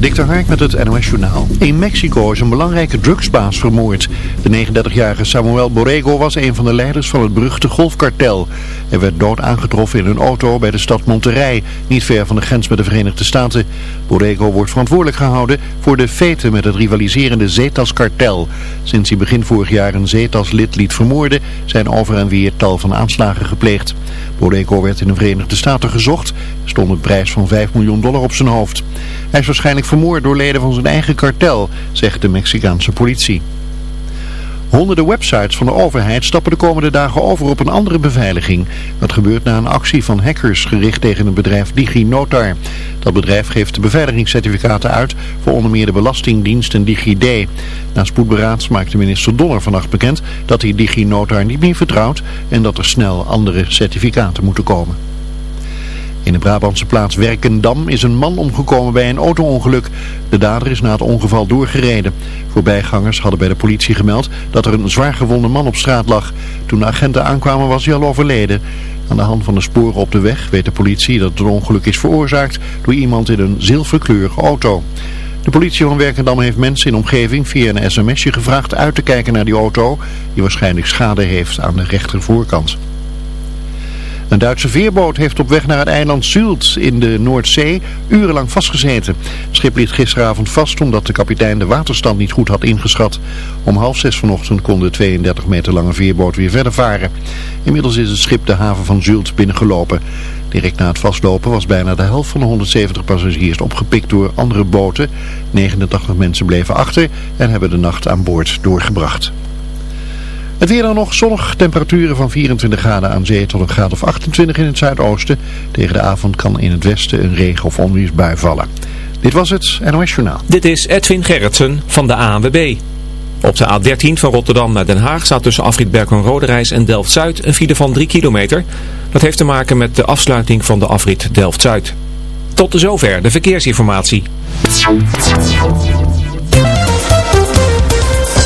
Dikter met het NOS Journaal. In Mexico is een belangrijke drugsbaas vermoord. De 39-jarige Samuel Borrego was een van de leiders van het beruchte golfkartel. Hij werd dood aangetroffen in een auto bij de stad Monterrey, niet ver van de grens met de Verenigde Staten. Borrego wordt verantwoordelijk gehouden voor de feiten met het rivaliserende Zetas-kartel. Sinds hij begin vorig jaar een Zetas-lid liet vermoorden, zijn over en weer tal van aanslagen gepleegd. Borrego werd in de Verenigde Staten gezocht, stond een prijs van 5 miljoen dollar op zijn hoofd. Hij is waarschijnlijk vermoord door leden van zijn eigen kartel, zegt de Mexicaanse politie. Honderden websites van de overheid stappen de komende dagen over op een andere beveiliging. Dat gebeurt na een actie van hackers gericht tegen het bedrijf DigiNotar. Dat bedrijf geeft beveiligingscertificaten uit voor onder meer de Belastingdienst en DigiD. Na spoedberaad maakte minister Donner vannacht bekend dat hij DigiNotar niet meer vertrouwt en dat er snel andere certificaten moeten komen. In de Brabantse plaats Werkendam is een man omgekomen bij een auto-ongeluk. De dader is na het ongeval doorgereden. Voorbijgangers hadden bij de politie gemeld dat er een zwaar gewonde man op straat lag. Toen de agenten aankwamen was hij al overleden. Aan de hand van de sporen op de weg weet de politie dat het ongeluk is veroorzaakt door iemand in een zilverkleurige auto. De politie van Werkendam heeft mensen in omgeving via een sms'je gevraagd uit te kijken naar die auto die waarschijnlijk schade heeft aan de rechtervoorkant. Een Duitse veerboot heeft op weg naar het eiland Zult in de Noordzee urenlang vastgezeten. Het schip liet gisteravond vast omdat de kapitein de waterstand niet goed had ingeschat. Om half zes vanochtend kon de 32 meter lange veerboot weer verder varen. Inmiddels is het schip de haven van Zult binnengelopen. Direct na het vastlopen was bijna de helft van de 170 passagiers opgepikt door andere boten. 89 mensen bleven achter en hebben de nacht aan boord doorgebracht. Het weer dan nog zonnig, temperaturen van 24 graden aan zee tot een graad of 28 in het zuidoosten. Tegen de avond kan in het westen een regen- of onweersbui vallen. Dit was het NOS Journaal. Dit is Edwin Gerritsen van de ANWB. Op de A13 van Rotterdam naar Den Haag staat tussen Afrit Berkel Roderijs en Delft-Zuid een file van 3 kilometer. Dat heeft te maken met de afsluiting van de afrit Delft-Zuid. Tot zover de verkeersinformatie.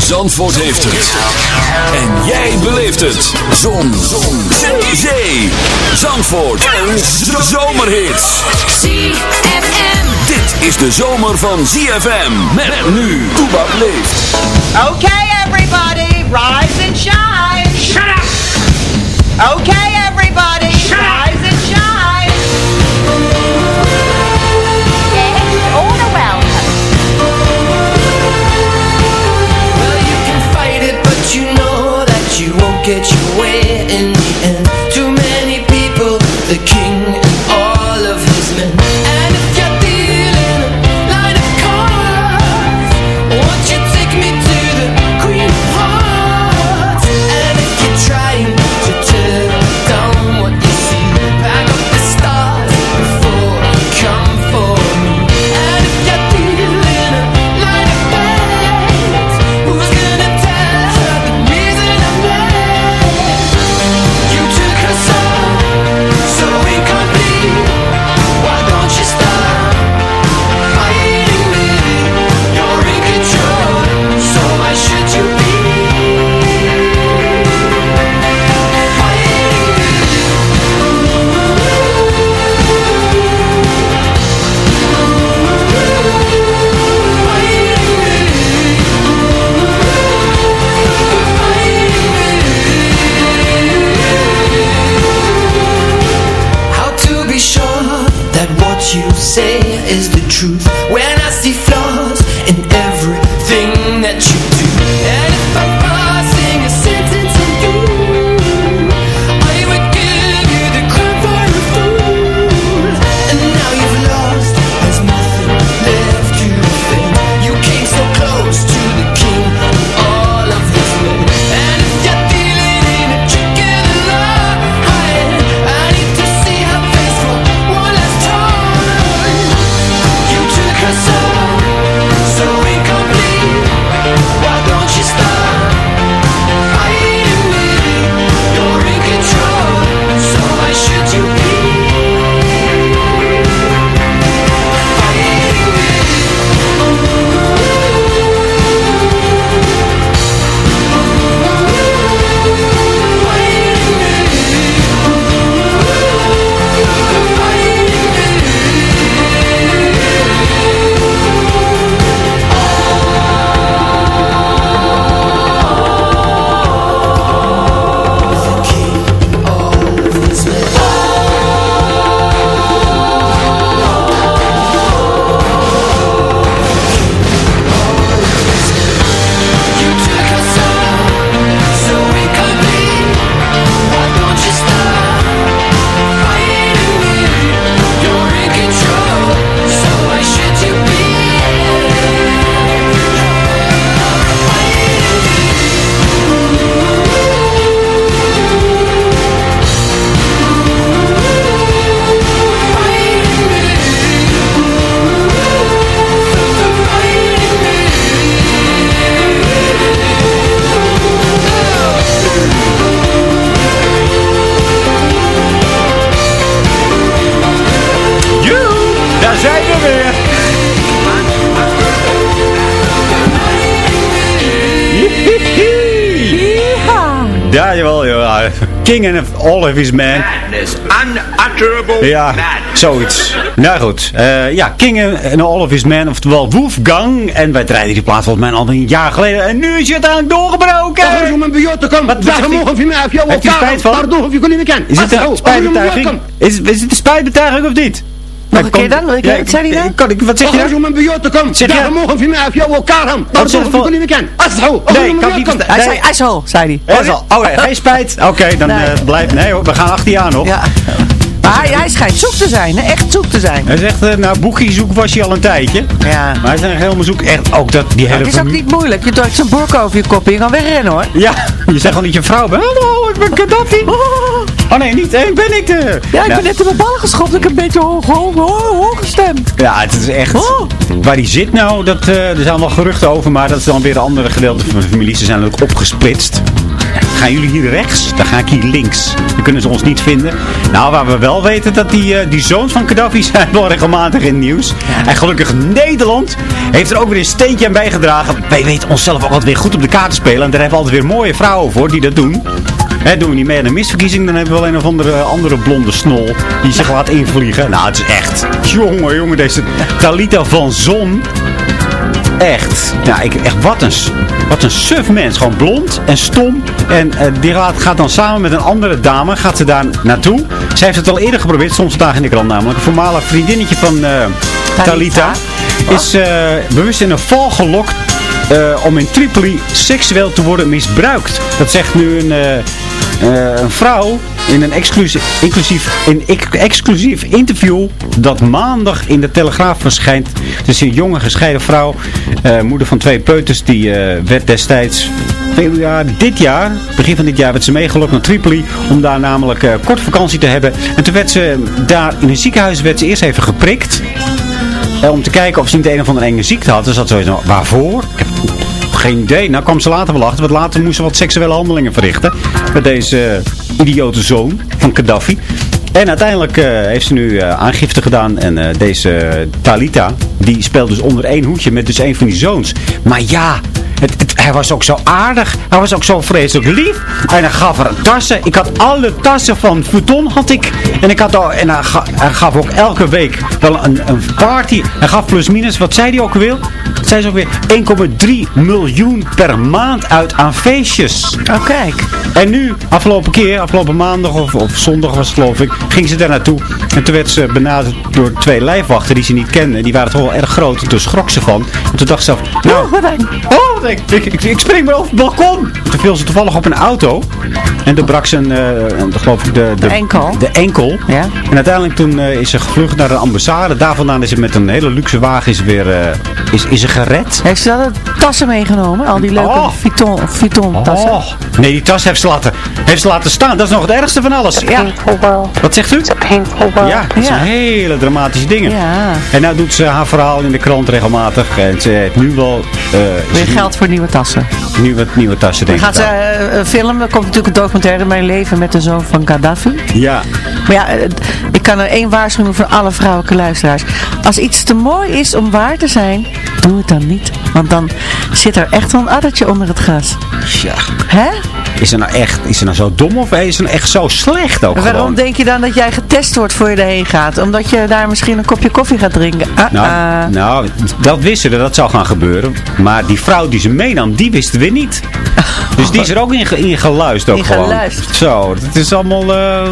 Zandvoort heeft het. En jij beleeft het. Zon. Zon. Zee. Zee. Zandvoort. Een zomerhit. ZFM. Dit is de zomer van ZFM. Met nu. Toebak leeft. Okay, everybody, rise and shine. Shut up! Okay, away. Is the truth King and all of his men. Madness, unutterable Ja, madness. zoiets. Nou goed. eh, ja, King and all of his men, oftewel Wolfgang. En wij draaiden die plaats volgens mij al een jaar geleden. En nu is het aan doorgebroken. Wat Daar zegt mogen we mij af jou Heeft u spijt van? Pardon, of je kon niet meer kennen. Is het een spijtbetuiging? Is, is het een spijtbetuiging of niet? Nog een keer dan? Ja, wat zei hij nou? Kan ik, wat zeg je we mij af jou elkaar of je van- kon niet meer het Nee, kan ik niet verstaan. Hij zei, IJssel, zei hij. Dat is al. Oh, nee, geen spijt. Oké, dan eh, blijft. Nee hoor, we gaan achter je aan nog. Ja. Maar hij, hij schijnt zoek te zijn, hè? echt zoek te zijn. Hij zegt, eh, nou, boekie zoek was hij al een tijdje. Ja. Maar hij is echt helemaal zoek. Echt ook dat, die hele Het is ook niet moeilijk. Je drukt zo'n broek over je kop en je kan wegrennen hoor. Ja, je zegt al dat je vrouw bent. Hallo, ik ben Gaddafi. Oh nee, niet. Ik ben ik de... Ja, ik Nou, ben net in mijn ballen geschopt. Ik heb een beetje hoog, hoog, hoog, hoog gestemd. Ja, het is echt... Oh. Waar die zit nou, dat, eh, er zijn wel geruchten over, maar dat is dan weer een andere gedeelte van de familie. Ze zijn ook opgesplitst. Gaan jullie hier rechts? Dan ga ik hier links. Dan kunnen ze ons niet vinden. Nou, waar we wel weten dat die, eh, die zoons van Gaddafi zijn wel regelmatig in het nieuws. En gelukkig Nederland heeft er ook weer een steentje aan bijgedragen. Wij weten onszelf ook altijd weer goed op de kaart te spelen. En daar hebben we altijd weer mooie vrouwen voor die dat doen. Hè, doen we niet mee aan de misverkiezing, dan hebben we wel een of andere, andere blonde snol die zich laat invliegen. Nou, het is echt, jongen, jongen, deze Talita van Zon. Echt. Ja, ik, echt wat een, wat een suf mens. Gewoon blond en stom. En eh, die gaat, gaat dan samen met een andere dame, gaat ze daar naartoe. Zij heeft het al eerder geprobeerd, soms vandaag in de krant namelijk. Een voormalig vriendinnetje van eh, Talita. Is eh, bewust in een val gelokt eh, om in Tripoli seksueel te worden misbruikt. Dat zegt nu een, eh, eh, vrouw in een exclusief, inclusief, in ex- exclusief interview dat maandag in de Telegraaf verschijnt. Is een jonge gescheiden vrouw, moeder van twee peuters, die werd destijds dit jaar, begin van dit jaar, werd ze meegelokt naar Tripoli om daar namelijk eh, kort vakantie te hebben. En toen werd ze daar in een ziekenhuis werd ze eerst even geprikt. Om te kijken of ze niet een of andere enge ziekte had. Dus dat sowieso, waarvoor? Geen idee. Nou kwam ze later wel achter. Want later moest ze wat seksuele handelingen verrichten. Met deze eh, idiote zoon van Gaddafi. En uiteindelijk eh, heeft ze nu eh, aangifte gedaan. En deze Talita, die speelt dus onder één hoedje met dus een van die zoons. Maar ja, het, hij was ook zo aardig. Hij was ook zo vreselijk lief. En hij gaf haar tassen. Ik had alle tassen van Vuitton had ik. En, ik had al, en hij, ga- hij gaf ook elke week wel een, een party. Hij gaf plus minus, wat zei hij ook alweer? Bracht zij zo weer 1,3 miljoen per maand uit aan feestjes. Oh, kijk. En nu, afgelopen keer, afgelopen maandag of, of zondag was het geloof ik, ging ze daar naartoe. En toen werd ze benaderd door twee lijfwachten die ze niet kenden. Die waren toch wel erg groot. En toen schrok ze van. En toen dacht ze zelf, nou, Oh, wat oh, wat ik, ik, ik spring maar over het balkon. Toen viel ze toevallig op een auto. En toen brak ze een, een- geloof ik, de, de, De enkel. De enkel. Ja. En uiteindelijk toen eh, is ze gevlucht naar de ambassade. Daar vandaan is ze met een hele luxe wagen is weer, eh, is, is ze gered. Heeft ze dan tassen meegenomen? Al die leuke Oh. Vuitton, Vuitton tassen? Oh. Nee, die tas heeft ze, laten, heeft ze laten staan. Dat is nog het ergste van alles. Ja. Wat zegt u? Ja, dat zijn Ja. hele dramatische dingen. Ja. En nou doet ze haar verhaal in de krant regelmatig. En ze heeft nu wel eh, Weer geld voor nieuwe tassen. nieuwe, nieuwe tassen, Dan denk ik. gaat ze eh, een film, er komt natuurlijk een documentaire Mijn leven met de zoon van Gaddafi. Ja, Maar ja, eh, ik kan er één waarschuwing voor alle vrouwelijke luisteraars. Als iets te mooi is om waar te zijn, doe het dan niet. Want dan zit er echt wel een addertje onder het gras. ja. Hè? Is ze nou echt, is ze nou zo dom of is ze nou echt zo slecht ook waarom gewoon? denk je dan dat jij getest wordt voor je erheen gaat? Omdat je daar misschien een kopje koffie gaat drinken? Ah, Nou, ah. nou, dat wisten ze, dat zou gaan gebeuren. Maar die vrouw die ze meenam, die wisten we niet. Dus die is er ook in, ge- in geluisterd ook In gewoon. geluisterd. Zo, het is allemaal eh,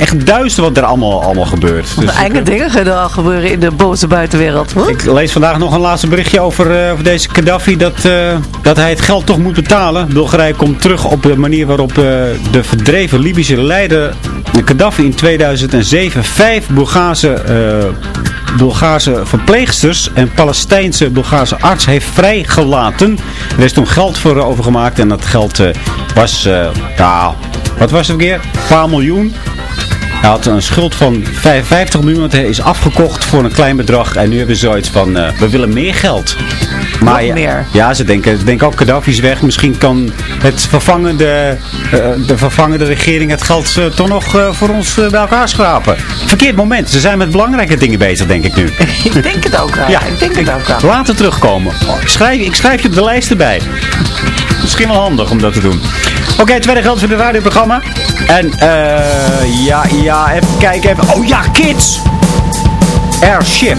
echt duister wat er allemaal, allemaal gebeurt. Dus Enge dingen gaan er al gebeuren in de boze buitenwereld. Hoor. ik lees vandaag nog een laatste berichtje over, eh, over deze Gaddafi. Dat, eh, dat hij het geld toch moet betalen. Bulgarije komt terug op de manier waarop eh, de verdreven Libische leider Gaddafi in 2007 vijf Bulgaarse, eh, Bulgaarse verpleegsters en Palestijnse Bulgaarse arts heeft vrijgelaten. Er is toen geld voor eh, overgemaakt en dat geld eh, was, eh, ja, wat was het weer? Een paar miljoen. Hij had een schuld van 55 miljoen, want hij is afgekocht voor een klein bedrag. En nu hebben ze zoiets van, eh, we willen meer geld. Maar ja, meer. ja, ze denken, ze denken ook Gaddafi is weg. Misschien kan het vervangende, eh, de vervangende regering het geld eh, toch nog voor ons bij elkaar schrapen. Verkeerd moment. Ze zijn met belangrijke dingen bezig, denk ik nu. ik denk het ook wel. Ja, ik denk het ook wel. Later terugkomen. Oh, ik, schrijf, ik schrijf je op de lijst erbij. Misschien wel handig om dat te doen. Oké, tweede geld voor het radioprogramma. En eh ja, ja, even kijken. Even. Oh ja, kids! Airship.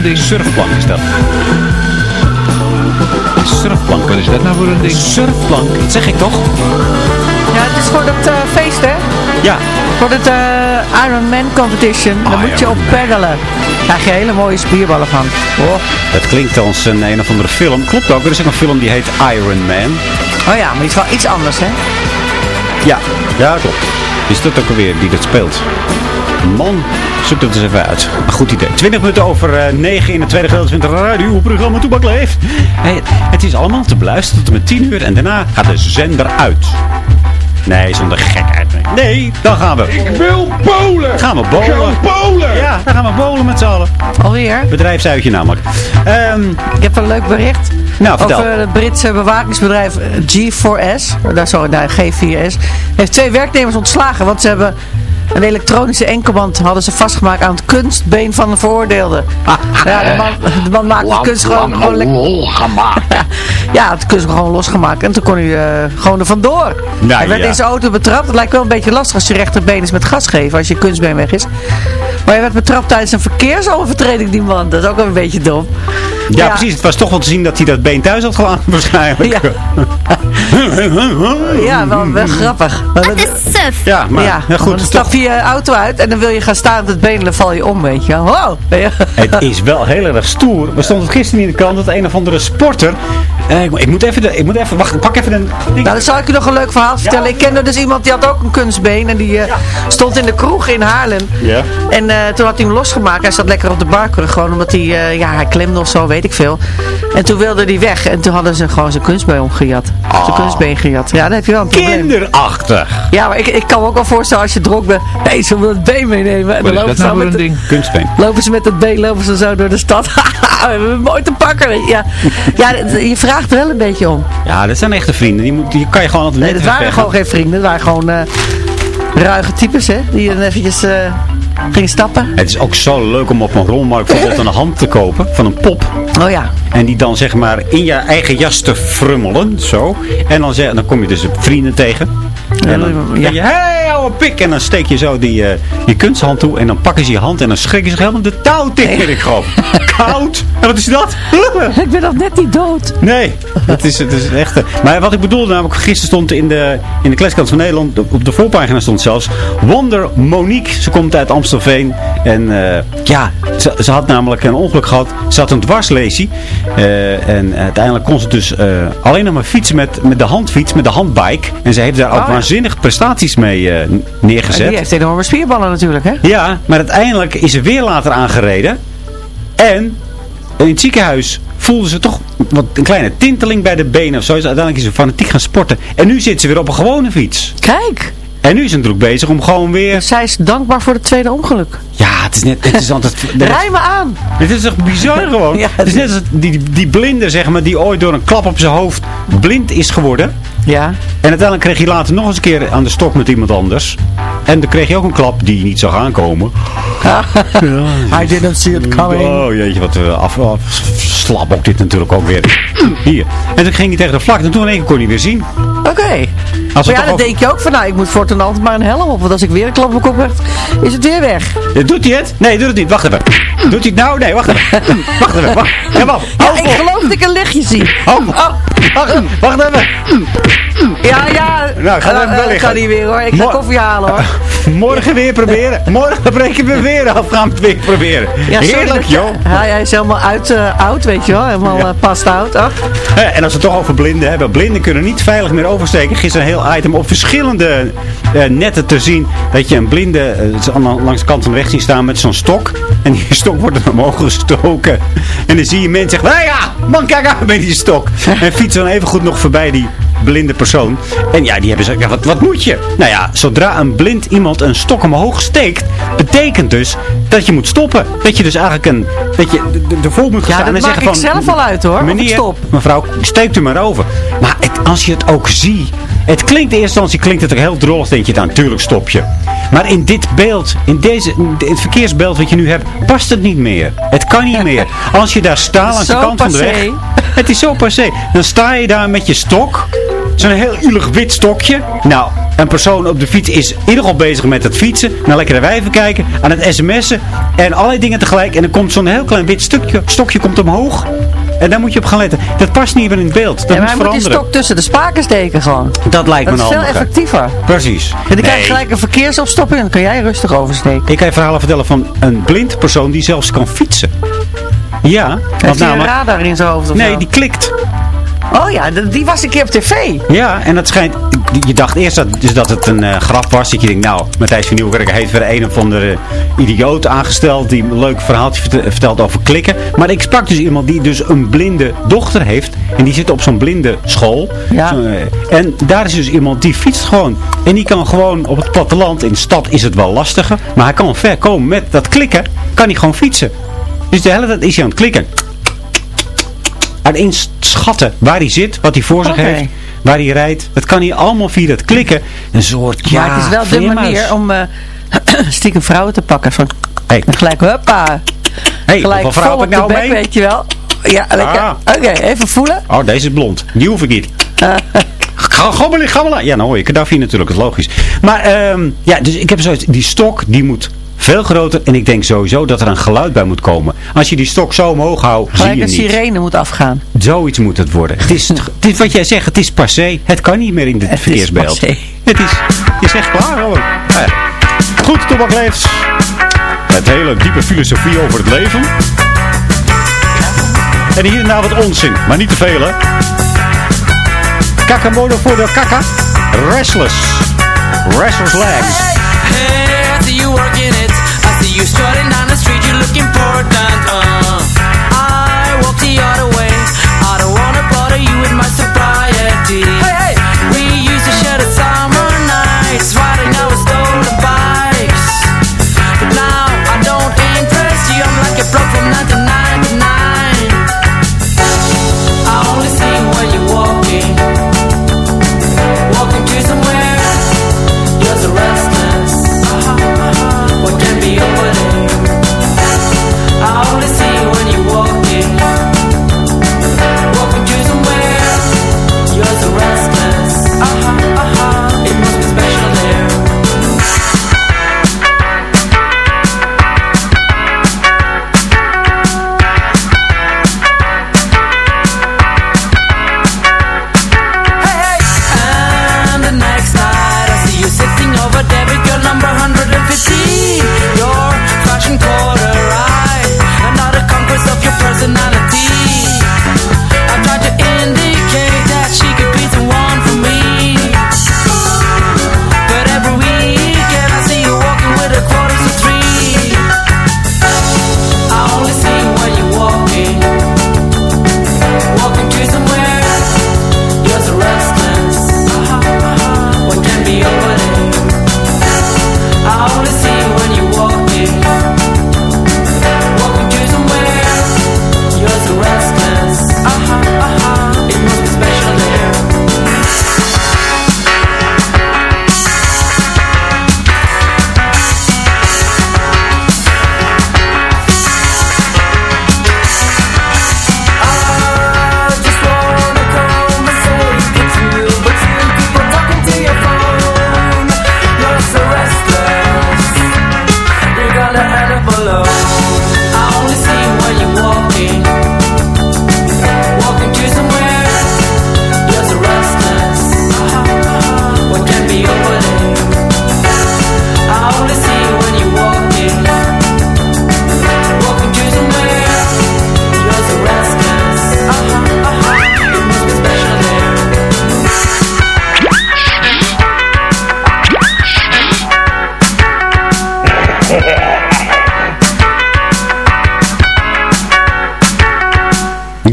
Een ding? Surfplank is dat. Surfplank. Wat is dat nou voor een ding? Surfplank, dat zeg ik toch? Ja, het is voor dat eh, feest, hè? Ja. Voor het eh, Iron Man competition. Daar moet je op peddelen. Daar krijg je hele mooie spierballen van. Oh. Dat klinkt als een een of andere film. Klopt ook, er is ook een film die heet Iron Man. oh ja, maar die is wel iets anders, hè? Ja, ja klopt. Is dat ook alweer die dat speelt? Man, zoek dat eens even uit. Een goed idee. 20 minuten over eh, 9 in het tweede gedeelte van het radioprogramma Toebak Leeft. Hey, het is allemaal te beluisteren tot en met 10 uur en daarna gaat de zender uit. Nee, zonder gekheid. Nee, nee dan gaan we. Ik wil polen! Gaan we bowlen. Gaan polen! Ja, dan gaan we bowlen met z'n allen. Alweer? Bedrijfsuitje namelijk. Ehm, Ik heb een leuk bericht. nou, vertel. Over het Britse bewakingsbedrijf eh, G4S. Daar, sorry, daar, G4S. Heeft twee werknemers ontslagen. Want ze hebben een elektronische enkelband hadden ze vastgemaakt aan het kunstbeen van de veroordeelde. Ja, de man, de man maakte het kunst gewoon, gewoon lekker... Ja, het kunst gewoon losgemaakt. En toen kon hij eh, gewoon er vandoor. Nou, hij werd ja. in zijn auto betrapt. Het lijkt wel een beetje lastig als je rechterbeen is met gas geven. Als je kunstbeen weg is. Maar hij werd betrapt tijdens een verkeersovertreding, die man. Dat is ook wel een beetje dom. ja, precies. Het was toch wel te zien dat hij dat been thuis had gelaten waarschijnlijk. Ja, wel, wel grappig. Maar dat- Ja, maar ja, ja, goed. dan stap je je auto uit en dan wil je gaan staan op het been en dan val je om, weet je. Wow. Het is wel heel erg stoer. We stonden gisteren in de krant dat een of andere sporter... eh, ik, ik moet even, de, ik moet even, wacht, pak even een... Nou, dan zal ik je nog een leuk verhaal vertellen. Ik kende dus iemand die had ook een kunstbeen en die eh, stond in de kroeg in Haarlem. Ja. En eh, toen had hij hem losgemaakt. Hij zat lekker op de barkrug gewoon omdat hij, eh, ja, hij klemde of zo, weet ik veel. En toen wilde hij weg en toen hadden ze gewoon zijn kunstbeen omgejat. Zijn kunstbeen gejat. Ja, dan heb je wel een probleem. Kinderachtig. Ja, maar ik, ik kan me ook wel voorstellen als je dronk bent. Hé, hey, zullen we het been meenemen? En dan dat lopen ze nou met een de- ding? Kunstbeen. Lopen ze met het been, lopen ze zo door de stad. we hebben hem mooi te pakken. Ja, ja, je vraagt er wel een beetje om. Ja, dat zijn echte vrienden. Die, moet, die kan je gewoon altijd Nee, dat waren gewoon geen vrienden. Dat waren gewoon eh, ruige types, hè. Die dan eventjes gingen stappen. Het is ook zo leuk om op een rolmarkt bijvoorbeeld een hand te kopen van een pop. Oh ja. En die dan zeg maar in je eigen jas te frummelen. Zo. En dan, zeg, dan kom je dus vrienden tegen. En dan Ja. je, hey, pik. En dan steek je zo die, eh, die kunsthand toe. En dan pakken ze je hand en dan schrikken ze helemaal de touw. Ik gewoon, koud. En wat is dat? Ik ben nog net niet dood. Nee, het is, het is echt... eh, Maar wat ik bedoelde namelijk, gisteren stond in de, in de Kleskant van Nederland, op- de voorpagina stond zelfs, Wonder Monique. Ze komt uit Amstelveen. En eh, ja, ze, ze had namelijk een ongeluk gehad. Ze had een dwarslesie. Eh, en uiteindelijk kon ze dus eh, alleen nog maar fietsen met, met de handfiets, met de handbike. En ze heeft daar ook Oh, ja. waanzinnig prestaties mee En neergezet. die heeft enorme spierballen natuurlijk, hè. Ja, maar uiteindelijk is ze weer later aangereden. En in het ziekenhuis voelde ze toch wat een kleine tinteling bij de benen of zo. Dus uiteindelijk is ze fanatiek gaan sporten. En nu zit ze weer op een gewone fiets. Kijk. En nu is ze natuurlijk bezig om gewoon weer... Zij is dankbaar voor het tweede ongeluk. Ja, het is net... Het is altijd... Rij me aan. Het is echt bizar gewoon. Ja, het is net als die, die blinde, zeg maar, die ooit door een klap op zijn hoofd blind is geworden. Ja. En uiteindelijk kreeg hij later nog eens een keer aan de stok met iemand anders. En dan kreeg hij ook een klap die niet zag aankomen. I didn't see it coming. Oh jeetje, wat eh, af, af, slap ook dit natuurlijk ook weer. Hier. En toen ging hij tegen de vlak en toen in één keer kon hij weer zien. Oké. Maar ja, dan denk je ook van, nou, ik moet voortaan altijd maar een helm op. Want als ik weer een klap op mijn kop is het weer weg. Ja, Doet hij het? Nee, doet het niet. Wacht even. Doet hij het nou? Nee, wacht even. Wacht even. Wacht. Ja, wacht. Ja, ik geloof dat ik een lichtje zie. Oh, Oh, wacht, wacht even. ja, ja. Nou, ga Eh, even eh, kan niet weer hoor. Ik ga koffie halen hoor. Morgen weer proberen. Morgen breken we weer af. Gaan we het weer proberen. Ja, Heerlijk, joh. Ja, hij is helemaal uit, eh, oud, weet je wel. Helemaal Ja. past oud. En als we het toch over blinden hebben. Blinden kunnen niet veilig meer oversteken. Gisteren een heel item op verschillende eh, netten te zien. Dat je een blinde eh, langs de kant van de weg ziet staan met zo'n stok. En die stok wordt er omhoog gestoken. En dan zie je mensen zeggen. Nou ja, man kijk aan met die stok. En fietsen dan even goed nog voorbij die blinde persoon. En ja, die hebben ze. Ja, wat, wat moet je? Nou ja, zodra een blind iemand een stok omhoog steekt. Betekent dus dat je moet stoppen. Dat je dus eigenlijk een. Dat je er- ervoor moet gaan Ja, staan dat en maak zeggen ik van. zelf al uit hoor. Meneer, stop. mevrouw, steekt u maar over. Maar het, als je het ook ziet. Het klinkt in eerste instantie klinkt het ook heel drollig. Denk je dan, natuurlijk stop je. Maar in dit beeld, in, deze, in het verkeersbeeld wat je nu hebt, past het niet meer. Het kan niet meer. Als je daar staat langs de kant van de weg. Het is zo passé. Dan sta je daar met je stok. zo'n heel ielig wit stokje. Nou, een persoon op de fiets is in ieder geval bezig met het fietsen. Naar lekkere wijven kijken, aan het sms'en. En allerlei dingen tegelijk. En dan komt zo'n heel klein wit stukje, stokje komt omhoog. En daar moet je op gaan letten. Dat past niet meer in het beeld. Dat Ja, maar moet hij moet die veranderen. stok tussen de spaken steken gewoon. Dat lijkt me Dat een is veel effectiever. Precies. En dan krijg Nee. je gelijk een verkeersopstopping dan kan jij rustig oversteken. Ik kan je verhalen vertellen van een blind persoon die zelfs kan fietsen. Ja, want Heeft een radar in zijn hoofd of Nee, zo? die klikt. Oh ja, die was een keer op tv. Ja, en dat schijnt... Je dacht eerst dat, dus dat het een eh, grap was. Dat je denkt, nou, Matthijs van Nieuwkerk heeft weer een of andere idioot aangesteld. Die een leuk verhaaltje verte- vertelt over klikken. Maar ik sprak dus iemand die dus een blinde dochter heeft. En die zit op zo'n blinde school. Ja. Zo, eh, en daar is dus iemand die fietst gewoon. En die kan gewoon op het platteland. In de stad is het wel lastiger. Maar hij kan ver komen met dat klikken. Kan hij gewoon fietsen. Dus de hele tijd is hij aan het klikken. Aan inschatten waar hij zit, wat hij voor zich heeft, waar hij rijdt. Dat kan hij allemaal via dat klikken. Een soort, ja, maar het is wel de manier om eh, stiekem vrouwen te pakken. Van, Hey. gelijk, huppa. Hey, gelijk hoeveel vrouw heb ik nou bek, mee? weet je wel. Ja, lekker. Ah. Oké, even voelen. Oh, deze is blond. Die hoef ik niet. Gabbelen. Ja, nou hoor je Gaddafi natuurlijk, dat is logisch. Maar, ehm, ja, dus ik heb zoiets, die stok, die moet veel groter. En ik denk sowieso dat er een geluid bij moet komen. Als je die stok zo omhoog houdt, zie Gelijk je een niet. sirene moet afgaan. Zoiets moet het worden. Het is, het is wat jij zegt, het is passé. Het kan niet meer in het, is verkeersbeeld. Het is, het is echt klaar hoor. Nou ja. Goed, Toebak leeft. Met hele diepe filosofie over het leven. En hier en daar wat onzin, maar niet te veel hè. Kakamono voor de kaka. Restless. Restless legs. Hey, you working it. I see you strutting down the street. You look important. Uh. I walk the other way. I don't wanna bother you with my sobriety. Hey, hey. We used to share the summer nights, riding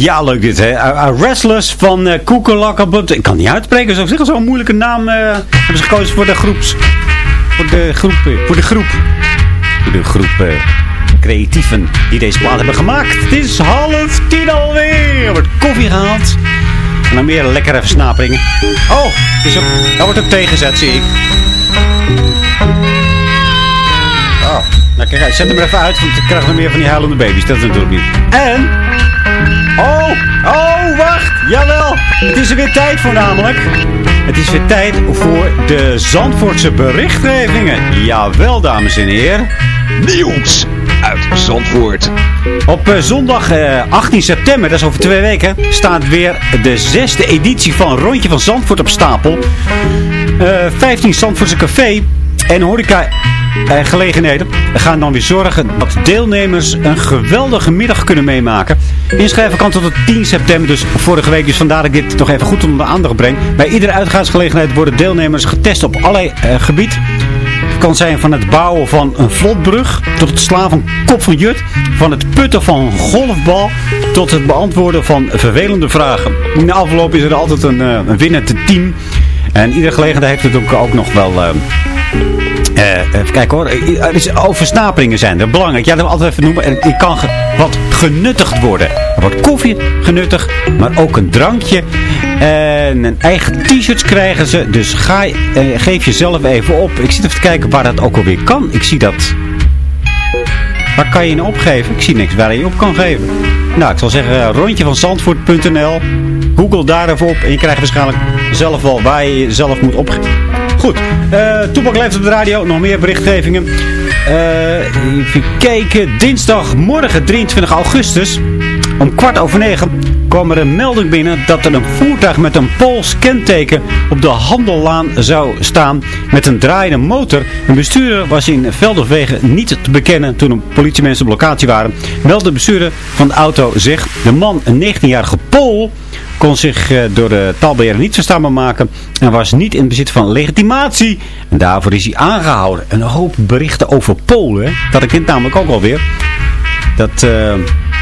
Ja, leuk dit, hè. Uh, uh, Restless van uh, Koekelakkerbut. Ik kan niet uitspreken, zo zeggen zo'n moeilijke naam. eh, hebben ze gekozen voor de groeps. Voor de groep. eh, Voor de groep. Voor de groep eh, creatieven die deze plaat hebben gemaakt. Het is half tien alweer. Er wordt koffie gehaald. En dan meer lekkere versnaperingen. Oh, dus ook, daar wordt ook tegenzet, zie ik. Oh, nou kijk zet hem even uit, want ik krijg nog meer van die huilende baby's. Dat is natuurlijk niet. En... Oh, oh, wacht! Jawel! Het is er weer tijd voor namelijk. Het is weer tijd voor de Zandvoortse berichtgevingen. Jawel, dames en heren. Nieuws uit Zandvoort. Op eh, zondag eh, 18 september, dat is over twee weken, staat weer de zesde editie van Rondje van Zandvoort op stapel. Eh 15 Zandvoortse café en horeca eh, gelegenheden gaan dan weer zorgen dat deelnemers een geweldige middag kunnen meemaken. Inschrijven kan tot het 10 september, dus vorige week. Dus vandaar dat ik dit nog even goed onder de aandacht breng. Bij iedere uitgaansgelegenheid worden deelnemers getest op allerlei eh, gebied. Kan zijn van het bouwen van een vlotbrug tot het slaan van kop van jut. Van het putten van een golfbal tot het beantwoorden van vervelende vragen. In de afloop is er altijd een, eh, een winnend team. En iedere gelegenheid heeft het ook, nog wel... eh, even kijken hoor. Eh, er is- Oversnaperingen zijn er belangrijk. Ja, dat wil ik altijd even noemen. Er kan wat genuttigd worden. Er wordt koffie genuttigd, maar ook een drankje. En een eigen t-shirts krijgen ze. Dus ga, eh, geef jezelf even op. Ik zit even te kijken waar dat ook alweer kan. Ik zie dat... Waar kan je nou opgeven? Ik zie niks waar je op kan geven. Nou, ik zal zeggen eh, rondje van Zandvoort.nl. Google daar even op en je krijgt waarschijnlijk zelf wel waar je jezelf moet opgeven. Goed, eh Toepak leeft op de radio. Nog meer berichtgevingen. Eh, even kijken. Dinsdagmorgen 23 augustus. Om kwart over negen kwam er een melding binnen dat er een voertuig met een Pools kenteken op de Handellaan zou staan met een draaiende motor. Een bestuurder was in Velderwegen niet te bekennen toen een politiemensen op locatie waren. Meldde de bestuurder van de auto zich. De man, een 19-jarige Pool, kon zich eh, door de taalbeheerder niet verstaanbaar maken en was niet in bezit van legitimatie. En daarvoor is hij aangehouden. Een hoop berichten over Polen, dat ik namelijk ook alweer. Dat eh,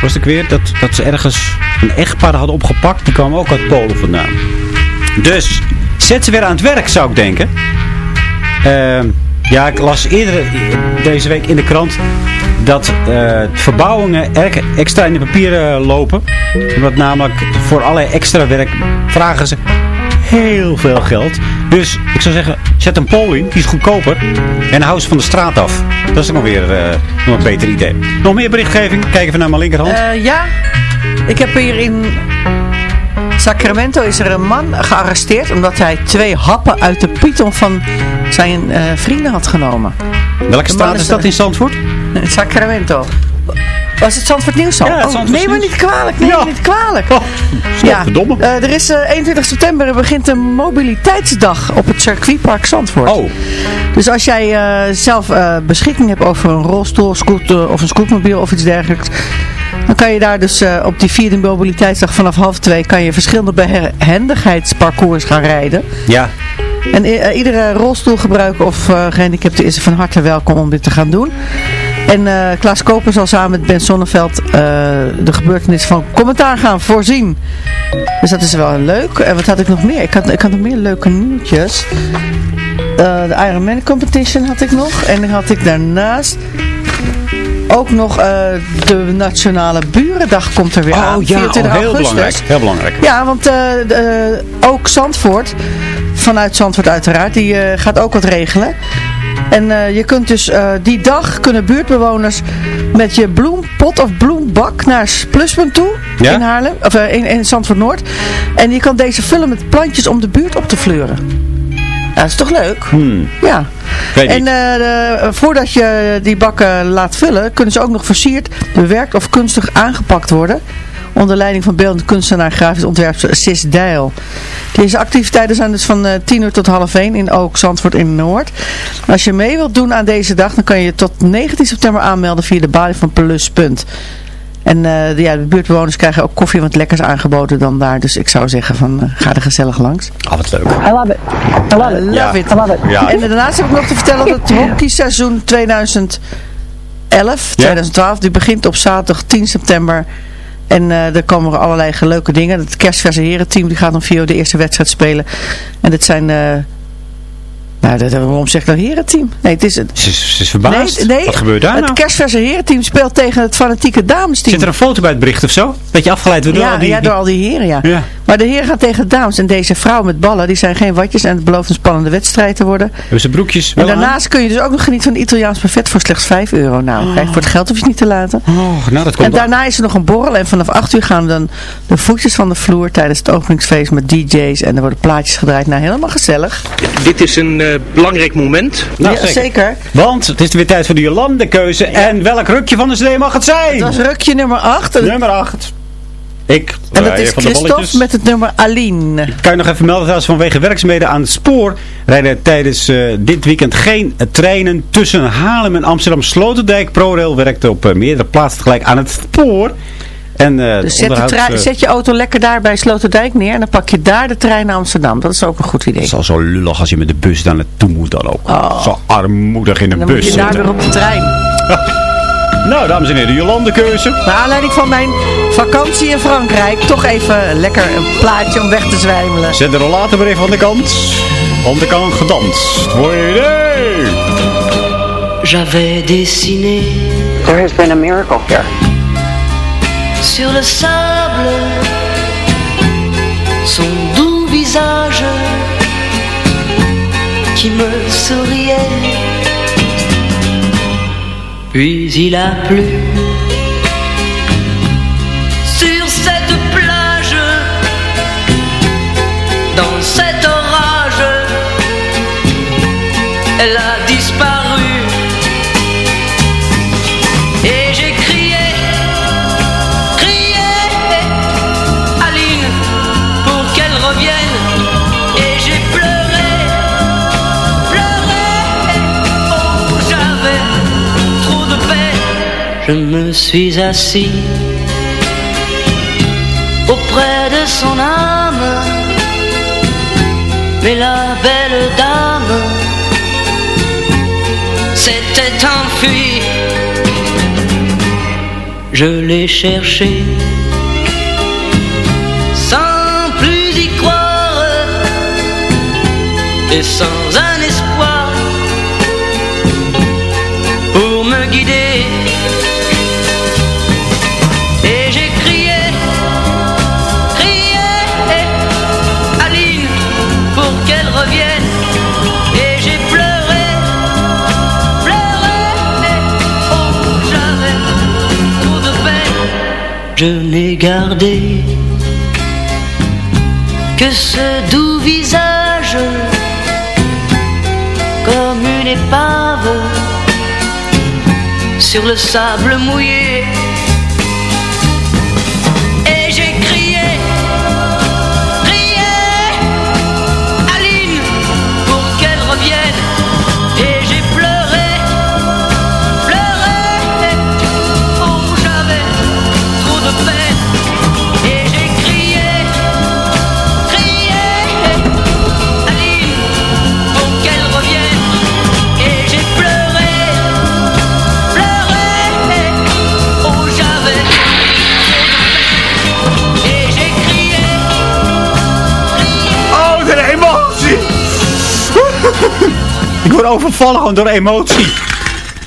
was ik weer, dat, dat ze ergens een echtpaar hadden opgepakt. Die kwamen ook uit Polen vandaan. Dus, zet ze weer aan het werk zou ik denken. Ehm, ja, ik las eerder deze week in de krant dat eh, verbouwingen er- extra in de papieren lopen. Wat namelijk voor allerlei extra werk vragen ze heel veel geld. Dus ik zou zeggen, zet een pool in, die is goedkoper. En hou ze van de straat af. Dat is nog weer eh, nog een beter idee. Nog meer berichtgeving? Kijk even naar mijn linkerhand. Eh, ja, ik heb hier in Sacramento is er een man gearresteerd omdat hij twee happen uit de python van zijn eh, vrienden had genomen. Welke straat is dat in Zandvoort? Sacramento. Was het Zandvoort Nieuws al? Ja, Oh, Zandvoort neem me niet kwalijk, neem Ja. me niet kwalijk. Ja, verdomme. eh, er is eh, 21 september begint een mobiliteitsdag op het circuitpark Zandvoort. Oh, Dus als jij eh, zelf eh, beschikking hebt over een rolstoel, scooter of een scootmobiel of iets dergelijks. Dan kan je daar dus eh, op die vierde mobiliteitsdag vanaf half twee kan je verschillende behendigheidsparcours gaan rijden. ja. En eh, iedere rolstoelgebruiker of eh, gehandicapte is er van harte welkom om dit te gaan doen. En eh, Klaas Koper zal samen met Ben Sonneveld eh, de gebeurtenis van commentaar gaan voorzien. Dus dat is wel leuk. En wat had ik nog meer? Ik had, ik had nog meer leuke nieuwtjes. Eh, de Ironman Competition had ik nog. En dan had ik daarnaast ook nog de Nationale Burendag komt er weer aan. Oh ja, 24 oh, heel augustus. belangrijk. Heel belangrijk. Ja, want de- ook Zandvoort, vanuit Zandvoort uiteraard, die gaat ook wat regelen. En eh, je kunt dus eh, die dag kunnen buurtbewoners met je bloempot of bloembak naar Pluspunt toe Ja? in Haarlem, of eh, in, in Zandvoort Noord. En je kan deze vullen met plantjes om de buurt op te fleuren. Dat is toch leuk? Hmm. Ja. Weet En de- voordat je die bakken laat vullen, kunnen ze ook nog versierd, bewerkt of kunstig aangepakt worden. Onder leiding van beeldend kunstenaar grafisch ontwerper Sis Dijl. Deze activiteiten zijn dus van eh 10 uur tot half 1 in Ook Zandvoort in Noord. Als je mee wilt doen aan deze dag, dan kan je je tot 19 september aanmelden via de balie van Pluspunt. En eh, de, ja, de buurtbewoners krijgen ook koffie en wat lekkers aangeboden dan daar. Dus ik zou zeggen van, eh, ga er gezellig langs. Ah, wat leuk. I love it. I love it. Love Ja. it. I love it. Ja. En daarnaast heb ik nog te vertellen dat het hockeyseizoen 2011, 2012, die begint op zaterdag 10 september. En eh er komen er allerlei leuke dingen. Het kerstverse herenteam die gaat 4 uur de eerste wedstrijd spelen. En dit zijn... nou, dat, waarom zeg ik dan herenteam? Nee, het is... Het, Ze is, ze is verbaasd. Nee, nee, Wat gebeurt daar het nou? kerstverse herenteam speelt tegen het fanatieke damesteam. Zit er een foto bij het bericht of zo? Dat je afgeleid wordt door ja, al die... ja, door al die heren, ja. Ja. Maar de heren gaan tegen de dames. En deze vrouwen met ballen, die zijn geen watjes. En het belooft een spannende wedstrijd te worden. Hebben ze broekjes En aan? daarnaast kun je dus ook nog genieten van Italiaans buffet voor slechts 5 euro. Nou, kijk, voor het geld hoef je het niet te laten. Oh, nou, dat komt En daarna is er nog een borrel. En vanaf 8 uur gaan dan de voetjes van de vloer tijdens het openingsfeest met DJ's. En er worden plaatjes gedraaid. Nou, helemaal gezellig. Dit is een eh, belangrijk moment. Nou, ja, zeker. Want het is weer tijd voor de Jolande-keuze. En welk rukje van de CD mag het zijn? Het was rukje nummer 8. Nummer 8. Ik. En dat draai is Christophe met het nummer Aline. Kan je nog even melden trouwens vanwege werkzaamheden aan het spoor rijden tijdens eh, dit weekend geen eh, treinen tussen Haarlem en Amsterdam Sloterdijk. ProRail werkt op eh, meerdere plaatsen tegelijk aan het spoor. En, eh, Dus zet, de zet je auto lekker daar bij Sloterdijk neer. En dan pak je daar de trein naar Amsterdam. Dat is ook een goed idee. Het is al zo lullig als je met de bus daar naartoe moet dan ook. Oh. Zo armoedig in de Dan bus moet je daar weer op de trein. Nou, dames en heren, de Jolande-keuze. Naar aanleiding van mijn vakantie in Frankrijk. Toch even lekker een plaatje om weg te zwijmelen. Zet de rollator weer even aan de kant. Want er kan gedanst worden. J'avais dessiné There has been a miracle here. Sur le sable son doux visage qui me souriait. Puis il a plu Je me suis assis auprès de son âme. Mais la belle dame s'était enfuie. Je l'ai cherché sans plus y croire et sans un gardé que ce doux visage comme une épave sur le sable mouillé. Ik word overvallen gewoon door emotie.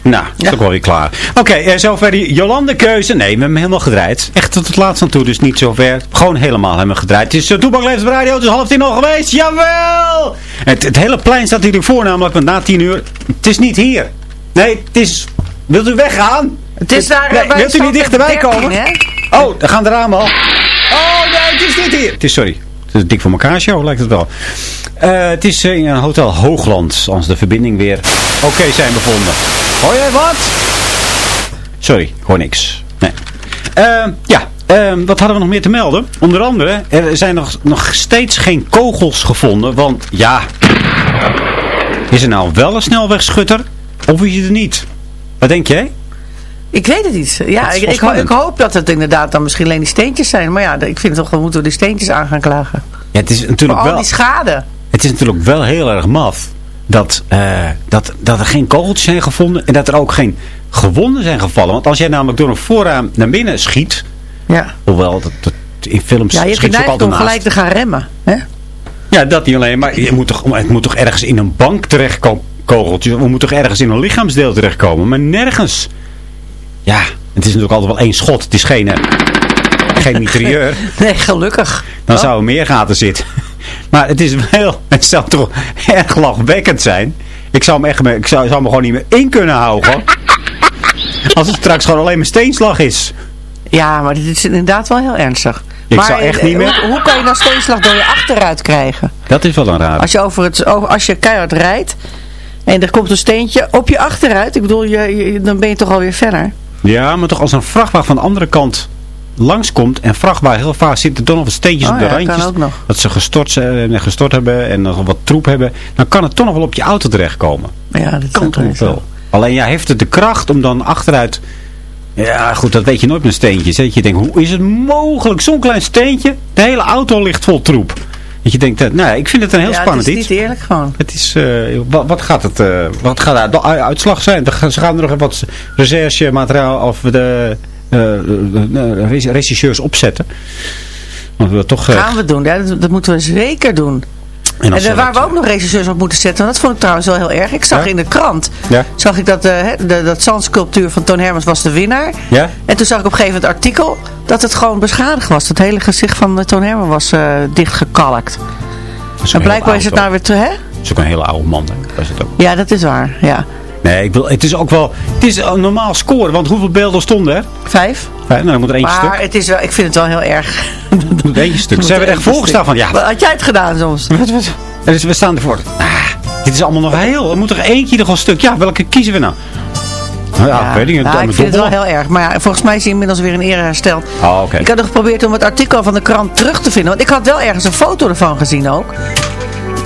Nou, is ook wel weer klaar. Oké, eh, zover die Jolande-keuze. Nee, we hebben hem helemaal gedraaid. Echt tot het laatst aan toe, dus niet zover. Gewoon helemaal helemaal gedraaid. Het is uh, Toepak Leeft op Radio, het is half tien al geweest. Jawel! Het, het hele plein staat hier voor namelijk, want na tien uur... Het is niet hier. Nee, het is... Wilt u weggaan? Het is daar Nee, bij wilt u niet dichterbij 13, komen? hè? Oh, daar gaan de ramen al. Oh nee, het is niet hier. Het is, sorry. Het is dik voor elkaar show, lijkt het wel. Eh, het is eh, in een hotel Hoogland, als de verbinding weer oké zijn bevonden. Hoor jij wat? Sorry, hoor niks. Nee. Eh, ja, wat hadden we nog meer te melden? Onder andere, er zijn nog, nog steeds geen kogels gevonden, want ja... Is er nou wel een snelwegschutter, of is het er niet? Wat denk jij? Ik weet het niet. Ja, ik, ik, ho- ik spannend. hoop dat het inderdaad dan misschien alleen die steentjes zijn. Maar ja, ik vind toch, we moeten die steentjes aan gaan klagen. Ja, het is natuurlijk al wel... die schade. Het is natuurlijk wel heel erg maf dat, eh, dat, dat er geen kogeltjes zijn gevonden en dat er ook geen gewonden zijn gevallen. Want als jij namelijk door een voorraam naar binnen schiet, Ja, hoewel dat, dat in films ja je schiet ze ook altijd om naast. gelijk te gaan remmen. Hè? Ja, dat niet alleen, maar je moet toch, het moet toch ergens in een bank terechtkomen, kogeltjes. We moeten toch ergens in een lichaamsdeel terechtkomen, maar nergens. Ja, het is natuurlijk altijd wel één schot. Het is geen... eh, geen mitrailleur. Nee, gelukkig. Dan Oh. zou er meer gaten zitten. Maar het is wel, het zou toch erg lachwekkend zijn. Ik zou, hem echt, ik zou, zou me gewoon niet meer in kunnen houden. Als het straks gewoon alleen maar steenslag is. Ja, maar dit is inderdaad wel heel ernstig. Ik maar zou echt eh, niet meer- Hoe, hoe kan je nou steenslag door je achteruit krijgen? Dat is wel een raar. Als je, over het, als je keihard rijdt en er komt een steentje op je achteruit. Ik bedoel, je, je- dan ben je toch alweer verder. Ja, maar toch als een vrachtwagen van de andere kant langskomt en vrachtwagen heel vaak zitten toch nog wat steentjes Oh op de ja, kan randjes. ook nog. Dat ze gestort, zijn, gestort hebben en nog wat troep hebben. Dan kan het toch nog wel op je auto terechtkomen. Ja, dat Kan toch wel. Alleen ja, heeft het de kracht om dan achteruit... Ja, goed, dat weet je nooit met steentjes. hè. Dat je denkt, hoe is het mogelijk? Zo'n klein steentje, de hele auto ligt vol troep. Dat je denkt, eh, nou ja, ik vind het een heel ja, spannend het is iets. niet eerlijk gewoon. Het is, eh, wat, wat gaat het, eh, wat gaat de uitslag zijn? Ze gaan er nog even wat recherchemateriaal of de eh, eh, eh, regisseurs opzetten. Want we toch... eh, Gaan we doen, ja, dat, dat moeten we zeker doen. En eh, waar we ook nog regisseurs op moeten zetten, want dat vond ik trouwens wel heel erg. Ik zag Ja? in de krant, Ja? zag ik dat eh, hè, de, dat zandsculptuur van Toon Hermans was de winnaar. Ja? En toen zag ik op een gegeven moment het artikel dat het gewoon beschadigd was. Het hele gezicht van eh, Toon Herman was eh, dichtgekalkt. En blijkbaar is het nou weer te, hè? Dat is ook een hele oude man, hè? Dat is het ook. Ja, dat is waar, ja. Nee, ik wil, het is ook wel... Het is een normaal scoren, want hoeveel beelden stonden er? Vijf. Vijf, nou, dan moet er eentje Maar stuk. het is wel, ik vind het wel heel erg. Er moet eentje stuk. Ze hebben er echt voorgestaan van, ja, Wat had jij het gedaan soms? Wat, wat? Is, we staan ervoor. Ah, dit is allemaal nog heel... Er moet er eentje nog een stuk. Ja, welke kiezen we nou? Nou ja, ik weet niet. nou, dan ik vind het wel heel erg. Maar ja, volgens mij is hij inmiddels weer in ere hersteld. Oh, oké. Ik had nog geprobeerd om het artikel van de krant terug te vinden. Want ik had wel ergens een foto ervan gezien ook.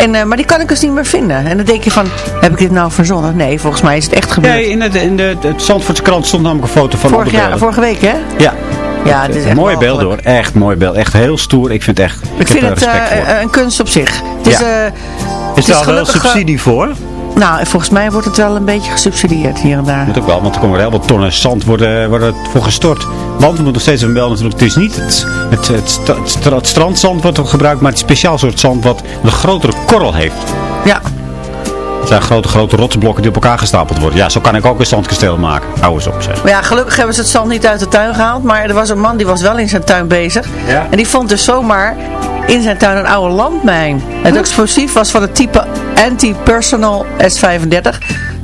En, eh, maar die kan ik dus niet meer vinden. En dan denk je van, heb ik dit nou verzonnen? Nee, volgens mij is het echt gebeurd. Nee, in, het, in de, het Zandvoortse krant stond namelijk een foto van Vorig jaar, beelden. vorige week, hè? Ja. Ja, dit is echt mooie walgelijk. beelden hoor. Echt mooi beeld. Echt heel stoer. Ik vind het echt... Ik, Ik heb vind het eh, een kunst op zich. Het is, Ja. eh, is het er al wel subsidie voor? Nou, volgens mij wordt het wel een beetje gesubsidieerd hier en daar. Dat ook wel, want er komen er heel wat tonnen zand worden, worden voor gestort. Want we moeten nog steeds een bel natuurlijk. Het is niet het, het, het, het, het strandzand wat er gebruikt, maar het speciaal soort zand wat een grotere korrel heeft. Ja. Het zijn grote, grote rotsblokken die op elkaar gestapeld worden. Ja, zo kan ik ook een zandkasteel maken. Hou eens op zeg. Maar ja, gelukkig hebben ze het zand niet uit de tuin gehaald. Maar er was een man die was wel in zijn tuin bezig. Ja. En die vond dus zomaar in zijn tuin een oude landmijn. Het explosief was van het type Anti-Personal S35.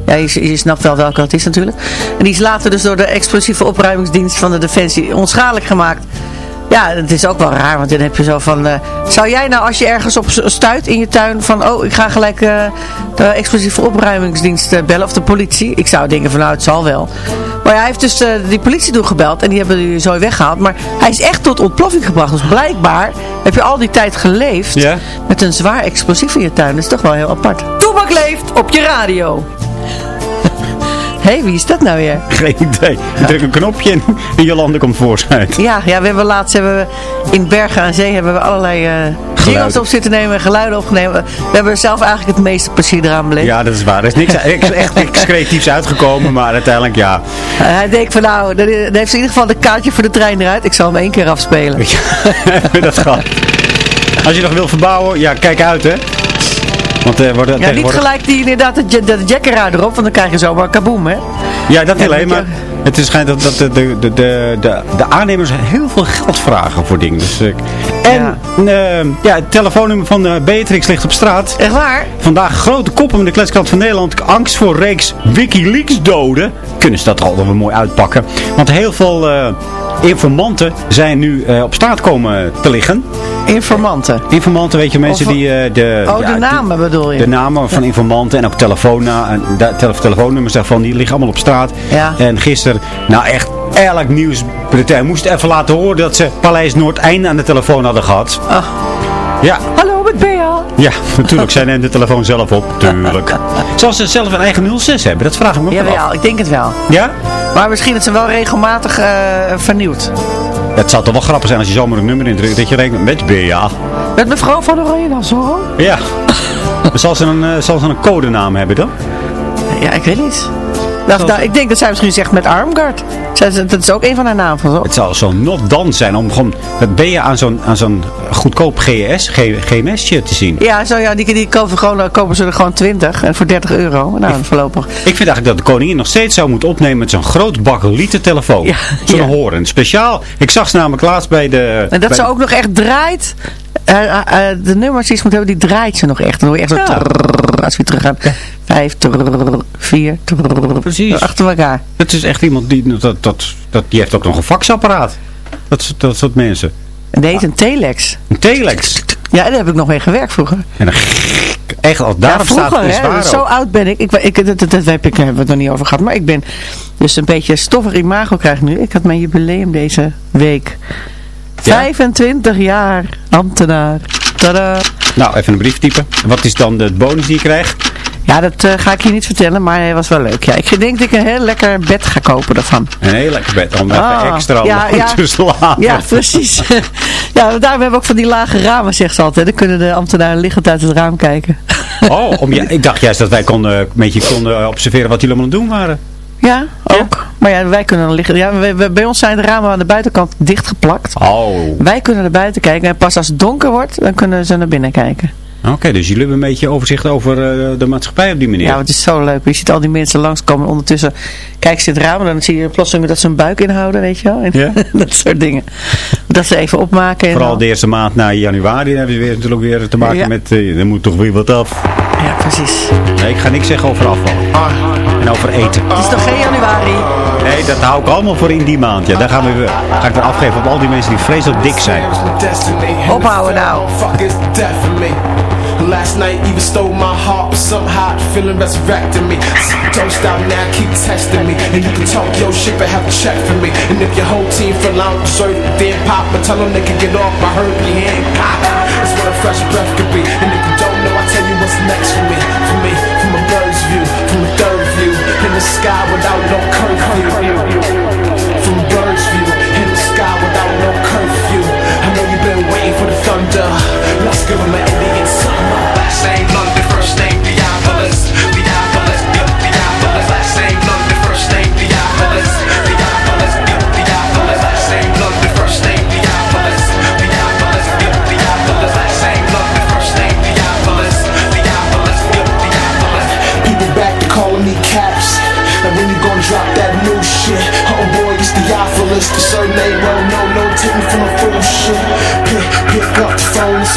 Ja, je, je snapt wel welke dat is natuurlijk. En die is later dus door de explosieve opruimingsdienst van de Defensie onschadelijk gemaakt. Ja, het is ook wel raar, want dan heb je zo van... eh, zou jij nou, als je ergens op stuit in je tuin van... Oh, ik ga gelijk eh, de explosieve opruimingsdienst eh, bellen of de politie. Ik zou denken van, nou, het zal wel. Maar ja, hij heeft dus eh, die politie toegebeld en die hebben die zo weggehaald. Maar hij is echt tot ontploffing gebracht. Dus blijkbaar heb je al die tijd geleefd met een zwaar explosief in je tuin. Dat is toch wel heel apart. Toebak leeft op je radio. Hé, hey, wie is dat nou weer? Geen idee. Je drukt een knopje en, en Jolande komt voorschijn. Ja, ja, we hebben laatst hebben we in Bergen aan Zee hebben we allerlei jingles op zitten nemen en geluiden opgenomen. We hebben er zelf eigenlijk het meeste plezier eraan beleefd. Ja, dat is waar. Er is niks echt, echt niks creatiefs uitgekomen, maar uiteindelijk ja. Eh, hij denkt van nou, dan heeft ze in ieder geval de kaartje voor de trein eruit. Ik zal hem één keer afspelen. dat gaat. Als je nog wil verbouwen, ja, kijk uit hè. Want worden Ja, niet gelijk die inderdaad de, ja- de jack eruit erop, want dan krijg je zomaar kaboom, hè? Ja, dat Ja, alleen, je- maar het is schijnt dat, dat de, de, de, de, aannemers heel veel geld vragen voor dingen. Dus, ik- en ja. ja, het telefoonnummer van eh, Beatrix ligt op straat. Echt waar? Vandaag grote koppen in de kletskant van Nederland. Angst voor reeks Wikileaks doden. Kunnen ze dat al wel mooi uitpakken. Want heel veel eh, informanten zijn nu eh, op straat komen te liggen. Informanten? Informanten, weet je, mensen Of- die... eh, de, Oh, ja, de namen bedoel je? de namen van informanten en ook telefoonna, en tele- telefoonnummers daarvan, die liggen allemaal op straat. Ja. En gisteren, nou echt, elk nieuws moest even laten horen dat ze Paleis Noordeinde aan de telefoon hadden gehad. Ach. Ja, Hallo, met Bea. ja, natuurlijk. Zij neemt de telefoon zelf op, tuurlijk. Zal ze zelf een eigen 06 hebben? Dat vraag ik me ook wel Jawel, af. ik denk het wel. Ja? Maar misschien dat ze wel regelmatig eh, vernieuwd. Het zou toch wel grappig zijn als je zomaar een nummer indrukt, dat je denkt, met BA. Met mevrouw van Oranje dan zo? Ja. zal, ze een, eh, zal ze een codenaam hebben dan? Ja, ik weet niet. Nou, ik denk dat zij misschien zegt met zij- Dat is ook een van haar namen. Het zal zo'n not dan zijn om gewoon, dat ben je aan zo'n goedkoop GS, G- GMS'je te zien. Ja, zo, ja die, die kopen, gewoon, eh, kopen ze er gewoon 20 en voor 30 euro. Nou, voorlopig. Ik vind eigenlijk dat de koningin nog steeds zou moeten opnemen met zo'n groot bakkelieten telefoon. Ja, zo'n ja. horen. Speciaal. Ik zag ze namelijk laatst bij de... En dat ze ook nog echt draait. Eh, eh, de nummers die ze moet hebben, die draait ze nog echt. Dan hoor je echt zo... Als we terug gaan. Vijf, trrrr, vier, trrrr, Precies. Achter elkaar. Het is echt iemand die, dat, dat, dat, die heeft ook nog een faxapparaat. Dat, soort- dat soort mensen. En deze een telex. Een telex. Ja, daar heb ik nog mee gewerkt vroeger. En dan echt, als daarop ja, staat, vroeger, hè, waar zo oud ben ik. ik, ik dat, dat, dat heb ik, hebben we het nog niet over gehad. Maar ik ben dus een beetje stoffig imago krijg ik nu. Ik had mijn jubileum deze week. Ja? 25 jaar ambtenaar. Tadaa. Nou, even een brief typen. Wat is dan de bonus die je krijgt? Ja, dat eh, ga ik je niet vertellen, maar hij was wel leuk. Ja, ik denk dat ik een heel lekker bed ga kopen daarvan. Een heel lekker bed. Om even extra ja, te slapen. Ja, precies. ja, daarom hebben we ook van die lage ramen, zegt ze altijd. Dan kunnen de ambtenaren liggend uit het raam kijken. Oh, om, ja, ik dacht juist dat wij konden, een beetje konden observeren wat jullie allemaal aan het doen waren. Ja, ook. Maar ja, wij kunnen dan liggen. Ja, wij- bij ons zijn de ramen aan de buitenkant dichtgeplakt. Oh. Wij kunnen naar buiten kijken en pas als het donker wordt, dan kunnen ze naar binnen kijken. Oké, dus jullie hebben een beetje overzicht over eh, de maatschappij op die manier. Ja, het is zo leuk. Je ziet al die mensen langskomen en ondertussen kijken ze in het raam en dan zie je plotseling dat ze een buik inhouden, weet je wel. En Ja? dat soort dingen. Dat ze even opmaken. En Vooral dan- de eerste maand na januari hebben ze weer, natuurlijk weer te maken Ja. met, eh er moet toch weer wat af. Ja, precies. Nee, ik ga niks zeggen over afval. En over eten. Het is nog geen januari. Nee, dat hou ik allemaal voor in die maand. Ja, daar gaan we weer, ga ik weer afgeven op al die mensen die vreselijk dik zijn. Ophouden nou. Fuck is death for me. Last night even stole my heart, but somehow the feeling resurrected me. Toast out now, keep testing me. And you can talk your shit, but have a check for me. And if your whole team feel out deserve it, then pop, but tell them they can get off. I heard you ain't pop. It's what a fresh breath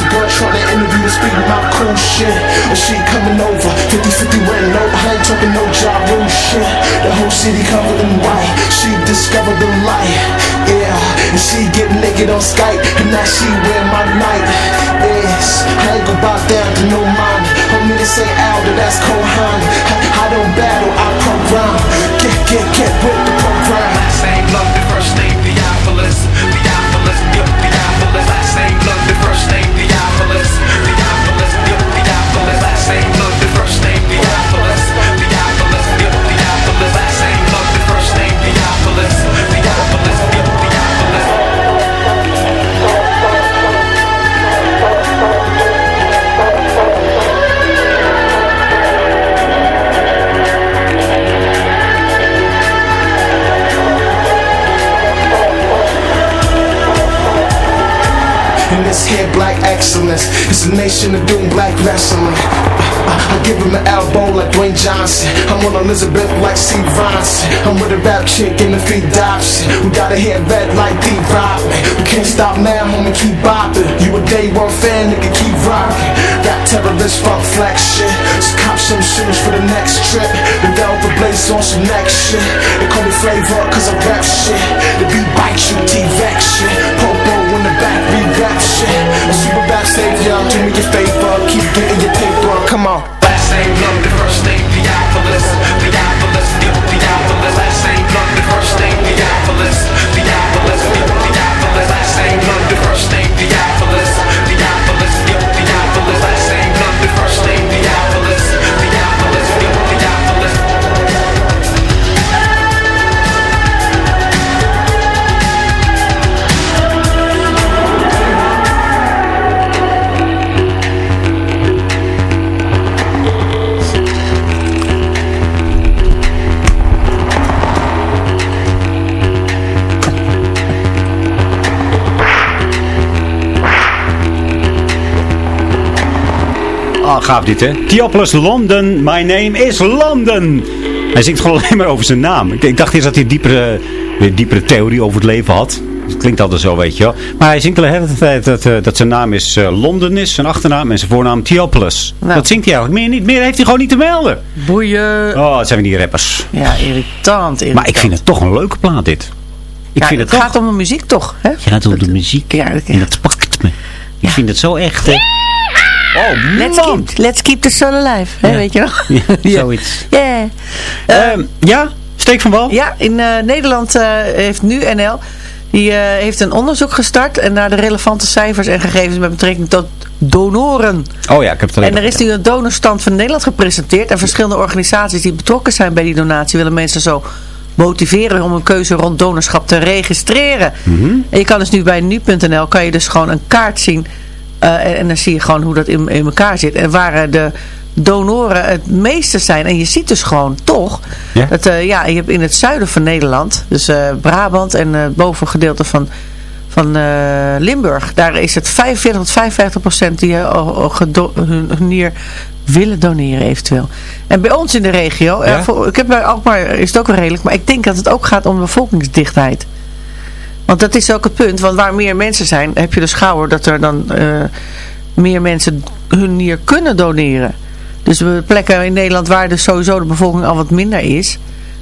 the a girl trying to interview and speak my cool shit. And she coming over, 50-50 wearing no, I ain't talking no job rule shit. The whole city covered in white. She discovered the light, yeah. And she get naked on Skype, and now she wear my night. Yes, I ain't gon' bow down to no mind. Homie, this ain't Aldo, that's Kohan. I, I don't battle, I program. Get, get, get with the program. Last name London, first name excellence is a nation of doing black wrestling. I, I give him an elbow like Dwayne Johnson. I'm on Elizabeth like Steve Ronson. I'm with a rap chick in the feet Dobson. We got a hair red like Deep Rodman. We can't stop now, homie, keep bopping. You a day one fan, nigga, keep rocking. Rap terrorist, fuck flex shit. So cop some shoes for the next trip. The Velvet Blaze on some next shit. They call me Flavor cause I rap shit. The beat bite you, T-Vex shit. Back savior, do me a favor. Keep getting your paper, come on. Last name London, first name Oh, gaaf dit, hè? Theopolis London, my name is London. Hij zingt gewoon alleen maar over zijn naam. Ik, ik dacht eerst dat hij een diepere, een diepere theorie over het leven had. Het klinkt altijd zo, weet je wel. Maar hij zingt de hele tijd dat, eh, dat zijn naam is eh, London is, zijn achternaam en zijn voornaam Theopolis. Nou. Dat zingt hij eigenlijk. Meer, niet, meer heeft hij gewoon niet te melden. Boeien. Oh, dat zijn weer die rappers. Ja, irritant, irritant. Maar ik vind het toch een leuke plaat, dit. Ik Ja, vind het het, gaat om de muziek toch, hè? Ja, het om de muziek. Ja, dat- En dat pakt me. Ik vind het zo echt, hè. Oh, Let's keep, let's keep the soul alive, hè, Ja. weet je nog? Ja, zoiets. Yeah. Ehm, ja, steek van wal. Ja, in eh, Nederland eh, heeft nu NL, die eh, heeft een onderzoek gestart en naar de relevante cijfers en gegevens met betrekking tot donoren. Oh ja, ik heb het En er is nu een donorstand van Nederland gepresenteerd en verschillende organisaties die betrokken zijn bij die donatie willen mensen zo motiveren om een keuze rond donorschap te registreren. Mhm. En je kan dus nu bij nu.nl kan je dus gewoon een kaart zien en, en dan zie je gewoon hoe dat in, in elkaar zit. En waar eh, de donoren het meeste zijn. En je ziet dus gewoon toch Ja? dat eh, ja, je hebt in het zuiden van Nederland, dus eh, Brabant en eh, het bovengedeelte van, van eh, Limburg, daar is het 45 tot 55 procent die eh, hun, hun nier willen doneren eventueel. En bij ons in de regio, Ja? eh, voor- ik heb bij Alkmaar is het ook wel redelijk, maar ik denk dat het ook gaat om bevolkingsdichtheid. Want dat is ook het punt, want waar meer mensen zijn, heb je dus gauwer dat er dan eh, meer mensen hun nier kunnen doneren. Dus we plekken in Nederland waar dus sowieso de bevolking al wat minder is,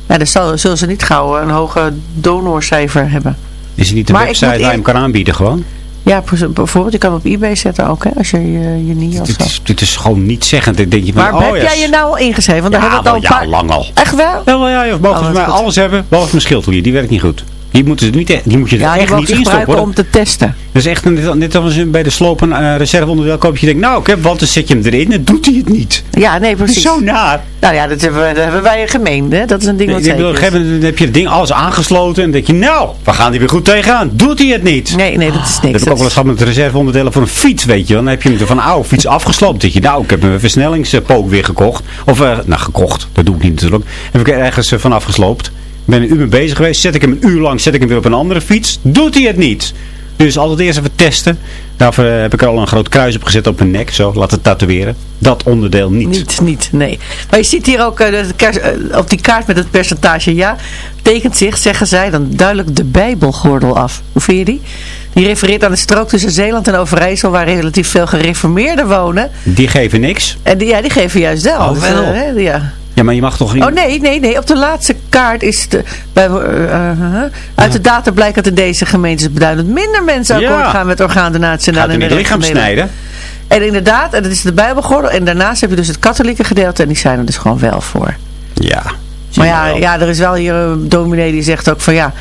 ja, dan zal, zullen ze niet gauw een hoge donorcijfer hebben. Is het niet de Maar ik website moet waar je hem kan aanbieden gewoon? Ja, bijvoorbeeld, je kan hem op eBay zetten ook, hè, als je je, je nier of Dit is, dit is gewoon niet zeggend. Dan denk je van, Maar oh, heb jij je nou al ingeschreven? Want daar ja, hebben we het wel, al een paar... lang al. Echt wel? Ja, wel, ja, Oh, dat mij goed. alles hebben, behalve mijn schildklier. Die werkt niet goed. Die, moeten ze niet, e- die moet je er Ja, echt niet instoppen. hoor. om te testen. Dat is echt een, net, als bij de sloop een eh, reserveonderdeel koop je. denkt, nou, ik heb wat, dan zet je hem erin. Dan doet hij het niet. Ja, nee, Dat precies. zo naar. Nou ja, dat hebben, dat hebben wij gemeen, hè? Dat is een ding wat op zeker een gegeven moment heb je het ding alles aangesloten. En dan denk je, nou, we gaan die weer goed tegenaan. Doet hij het niet? Nee, nee, dat is Dat niks. heb ik ook wel eens gehad met de reserveonderdelen voor een fiets, weet je. Dan heb je hem van een oude fiets afgesloopt. Dan denk je, nou, ik heb mijn versnellingspook weer gekocht. Of, eh, nou, gekocht. Dat doe ik niet natuurlijk. Heb ik er ergens eh, van afgesloopt. Ben een uur mee bezig geweest. Zet ik hem een uur lang, zet ik hem weer op een andere fiets. Doet hij het niet? Dus altijd eerst even testen. Daarvoor eh, heb ik er al een groot kruis op gezet op mijn nek. Zo, laten tatoeëren. Dat onderdeel niet. Niet, niet, nee. Maar je ziet hier ook eh, eh, op die kaart met het percentage ja, tekent zich, zeggen zij, dan duidelijk de Bijbelgordel af. Hoe vind je die? Die refereert aan de strook tussen Zeeland en Overijssel, waar relatief veel gereformeerden wonen. Die geven niks. En die, ja, die geven juist wel. Oh, Dus, wel. hè, ja. Ja, maar je mag toch... in- Oh nee, nee, nee. Op de laatste kaart is de, bij, eh, uit de data blijkt dat in deze gemeentes beduidend minder mensen akkoord gaan met orgaandonatie Gaat in het lichaam snijden. En inderdaad, en dat is de Bijbelgordel. En daarnaast heb je dus het katholieke gedeelte en die zijn er dus gewoon wel voor. Ja. Maar ja, ja, er is wel hier een dominee die zegt ook van ja,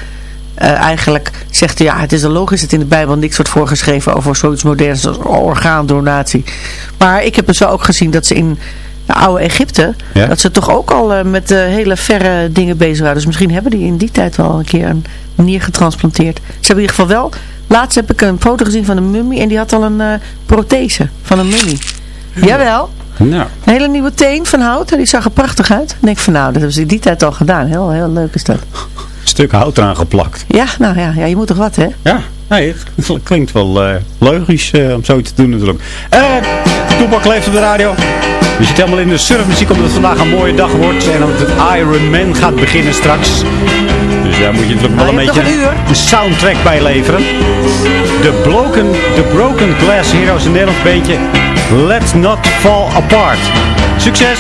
eigenlijk zegt hij ja, het is wel logisch dat in de Bijbel niks wordt voorgeschreven over zoiets moderns als orgaandonatie. Maar ik heb dus wel ook gezien dat ze in de oude Egypte, Ja? dat ze toch ook al eh, met hele verre dingen bezig waren. Dus misschien hebben die in die tijd wel een keer een nier getransplanteerd. Ze hebben in ieder geval wel, laatst heb ik een foto gezien van een mummie en die had al een eh, prothese van een mummie. Jawel. Nou. Een hele nieuwe teen van hout. En die zag er prachtig uit. En ik denk van nou, dat hebben ze in die tijd al gedaan. Heel, heel leuk is dat. Stuk hout eraan geplakt. Ja, nou ja, ja je moet toch wat hè? Ja, nee, het klinkt wel eh, logisch eh, om zoiets te doen natuurlijk. Eh, Toepak leeft op de radio. We zitten helemaal in de surfmuziek omdat het vandaag een mooie dag wordt. En omdat het Iron Man gaat beginnen straks. Dus daar moet je natuurlijk wel Nou, een beetje een een soundtrack bij leveren. De Broken, the Broken Glass Heroes, een Nederlands beentje. Let's Not Fall Apart. Succes!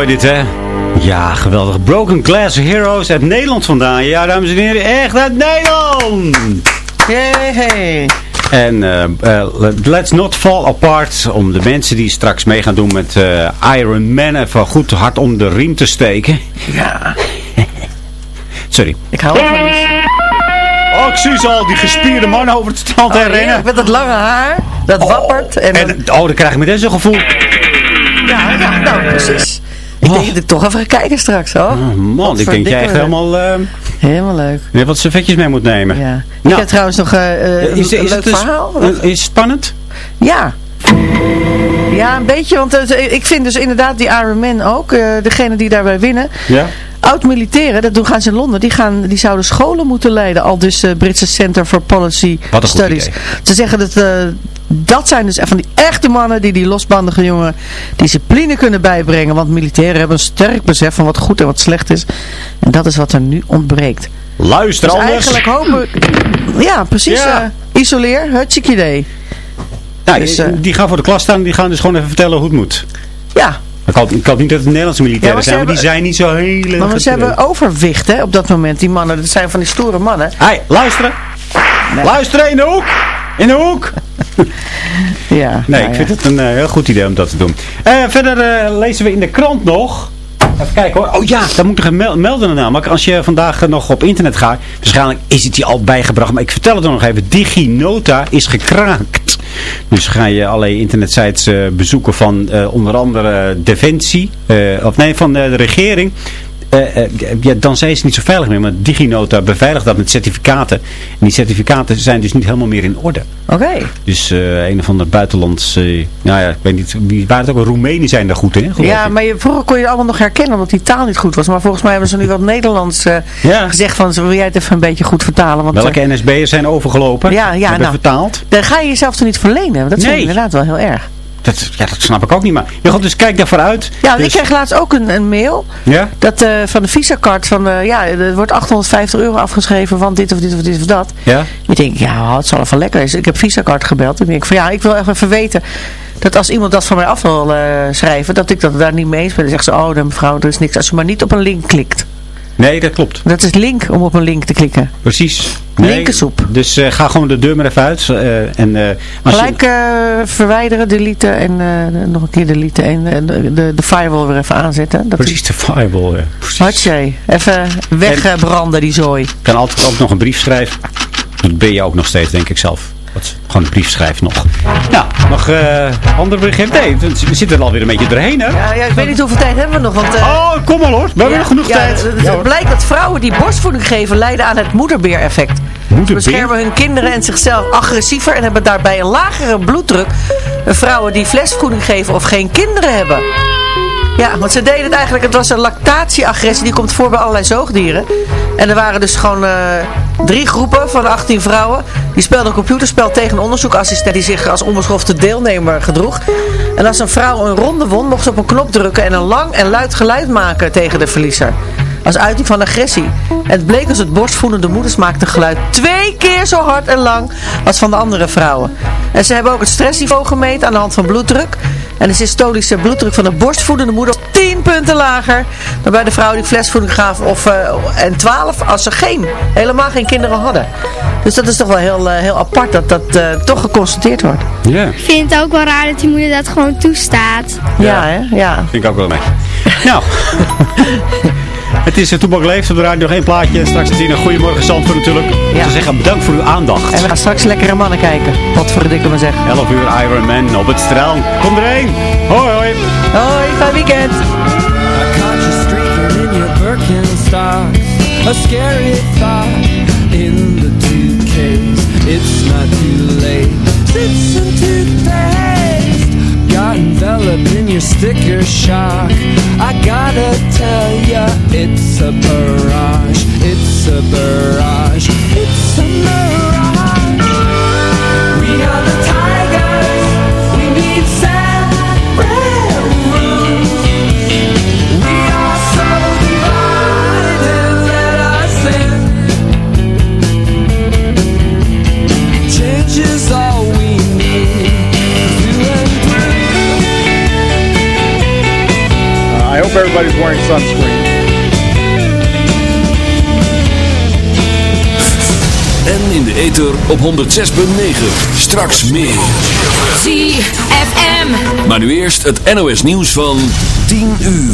Mooi dit, hè? Ja, geweldig. Broken Glass Heroes uit Nederland vandaan. Ja, dames en heren, echt uit Nederland! Yay! En eh, eh, let's not fall apart om de mensen die straks mee gaan doen met eh, Iron Man even goed hard om de riem te steken. Ja. Sorry. Ik hou van. Oh, ik zie ze al, die gespierde mannen over het strand heen Oh, rennen. met dat lange haar, dat wappert. En, dan- En, oh, dan krijg ik meteen zo'n gevoel. ja, ja, nou precies. Ik denk dat ik toch even ga kijken straks, hoor. Oh, man, ik denk jij echt helemaal, eh, Helemaal leuk. weer wat servetjes mee moet nemen. Ja. Ik Nou. heb trouwens nog eh, eh, een, is, een is leuk het een verhaal. een- is het spannend? Ja. Ja, een beetje, want eh, ik vind dus inderdaad die Iron Man ook, eh, degene die daarbij winnen. Ja. Oud-militairen, dat doen gaan ze in Londen, die, gaan, die zouden scholen moeten leiden. Al dus het Britse Center for Policy Wat een goed Studies. idee. Ze zeggen dat dat zijn dus van die echte mannen die die losbandige jongen discipline kunnen bijbrengen. Want militairen hebben een sterk besef van wat goed en wat slecht is. En dat is wat er nu ontbreekt. Luister Dus anders. eigenlijk hopen... Ja, precies. Ja. eh, isoleer, idee. Dus, eh, die gaan voor de klas staan, die gaan dus gewoon even vertellen hoe het moet. Ja, Ik had, ik had niet dat het Nederlandse militairen Ja, maar zijn, maar die zijn niet zo heel... maar erg ze hebben overwicht hè, op dat moment, die mannen. Dat zijn van die stoere mannen. Hey, luisteren. Luisteren in de hoek. In de hoek. Ja, Nee, nou ik ja. vind het een eh, heel goed idee om dat te doen. Eh, verder eh, lezen we in de krant nog. Even kijken hoor. Oh ja, daar moet ik nog mel- melden namelijk. Als je vandaag nog op internet gaat. Waarschijnlijk is het je al bijgebracht. Maar ik vertel het nog even. DigiNota is gekraakt. Dus ga je allerlei internetsites bezoeken van onder andere Defensie. of nee, van de regering. Eh, eh, ja, dan zijn ze niet zo veilig meer. Maar DigiNota beveiligt dat met certificaten. En die certificaten zijn dus niet helemaal meer in orde. Oké. Dus eh, een of ander buitenlands, nou ja, ik weet niet, wie waren het ook, Roemenen zijn daar goed in, Ja, ik. maar je, vroeger kon je het allemaal nog herkennen omdat die taal niet goed was. Maar volgens mij hebben ze nu wat Nederlands Ja. gezegd van, wil jij het even een beetje goed vertalen? Want, Welke NSB'ers zijn overgelopen? Ja, ja, nou. vertaald? dan ga je jezelf toch niet verlenen? Dat vind ik Nee. inderdaad wel heel erg. Dat, ja, dat snap ik ook niet, maar ja, goed, dus kijk daarvoor uit. Ja, dus, ik kreeg laatst ook een, een mail Ja? dat, eh, van de Visa-card van, eh, ja, er wordt 850 euro afgeschreven van dit of dit of dit of dat. Ja? Ik denk, ja, het zal even lekker zijn. Ik heb Visa-card gebeld. Ik denk van, ja, ik wil even weten dat als iemand dat van mij af wil eh, schrijven, dat ik dat daar niet mee eens ben. Dan zegt ze, oh, mevrouw, er is niks. Als je maar niet op een link klikt. Nee, dat klopt. Dat is link om op een link te klikken. Precies. Linkersoep. Dus eh, ga gewoon de deur maar even uit. eh, en, eh, je- Gelijk verwijderen, deleten en nog een keer deleten en de, de, firewall weer even aanzetten. Dat precies de firewall. ja. Precies. Hartje, even wegbranden die zooi. Ik kan altijd ook nog een brief schrijven. Dat ben je ook nog steeds, denk ik zelf. Wat, gewoon een brief schrijven nog. Nou, nog eh andere bericht? Nee, we zitten er alweer een beetje doorheen, hè? Ja, ja, ik weet niet hoeveel tijd hebben we nog. Want, eh, Oh, kom maar hoor. We hebben nog genoeg ja, tijd. Het, Ja, hoor. blijkt dat vrouwen die borstvoeding geven lijden aan het moederbeer-effect. Ze beschermen hun kinderen en zichzelf agressiever en hebben daarbij een lagere bloeddruk vrouwen die flesvoeding geven of geen kinderen hebben. Ja, want ze deden het eigenlijk, het was een lactatieagressie, die komt voor bij allerlei zoogdieren. En er waren dus gewoon eh, drie groepen van 18 vrouwen. Die speelden een computerspel tegen een onderzoekassistent die zich als onbeschofte deelnemer gedroeg. En als een vrouw een ronde won, mocht ze op een knop drukken en een lang en luid geluid maken tegen de verliezer. Als uiting van agressie. Het bleek dus het borstvoedende moeders maakte geluid twee keer zo hard en lang als van de andere vrouwen. En ze hebben ook het stressniveau gemeten aan de hand van bloeddruk. En de systolische bloeddruk van de borstvoedende moeder was 10 punten lager dan bij de vrouw die flesvoeding gaf. Of, eh, en 12 als ze geen, helemaal geen kinderen hadden. Dus dat is toch wel heel, eh, heel apart dat dat eh, toch geconstateerd wordt. Ja, Ik vind het ook wel raar dat die moeder dat gewoon toestaat. Ja, hè? Ja. vind ik ook wel mee. nou, het is het Toebak Leeft op de radio. Nog één plaatje. Straks te zien. Goedemorgen Zandvoort natuurlijk. Ik zou zeggen, bedankt voor uw aandacht. En we gaan straks lekkere mannen kijken. Wat voor dikke me zeg. 11 uur Iron Man op het strand. Kom erheen. Hoi hoi. Hoi, fijn weekend. A scary thought in the toothcase It's not too late enveloped in your sticker shock. I gotta tell ya It's a barrage. It's a barrage. It's a mirage We are the tigers. We need I hope everybody's wearing sunscreen. En in de ether op 106.9. Straks meer. ZFM. Maar nu eerst het NOS nieuws van 10 uur.